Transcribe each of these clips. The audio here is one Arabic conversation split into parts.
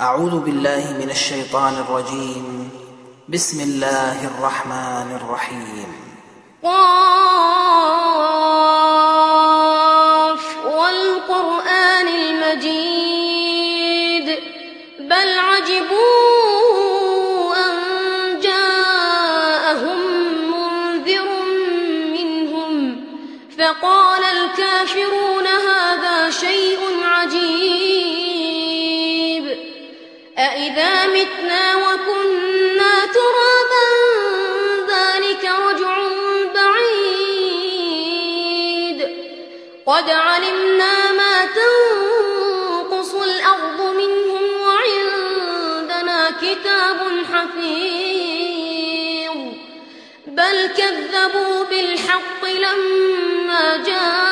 أعوذ بالله من الشيطان الرجيم. بسم الله الرحمن الرحيم. قاف والقرآن المجيد. بل عجبوا أإذا متنا وكنا ترابا ذلك رجع بعيد قد علمنا ما تنقص الأرض منهم وعندنا كتاب حفيظ بل كذبوا بالحق لما جاءهم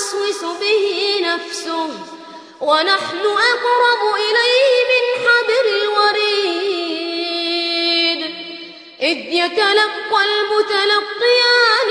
توسوس به نفسه ونحن أقرب إليه من حبل الوريد إذ يتلقى المتلقيان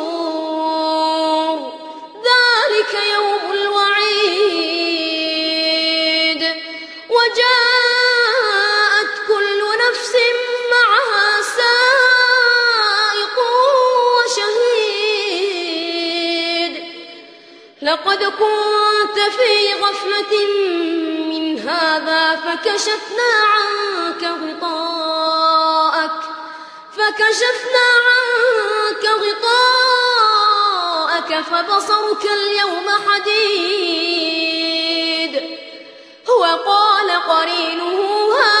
لقد كنت في غفلة من هذا فكشفنا عنك غطاءك فكشفنا عنك غطاءك فبصرك اليوم حديد. وقال قرينه هذا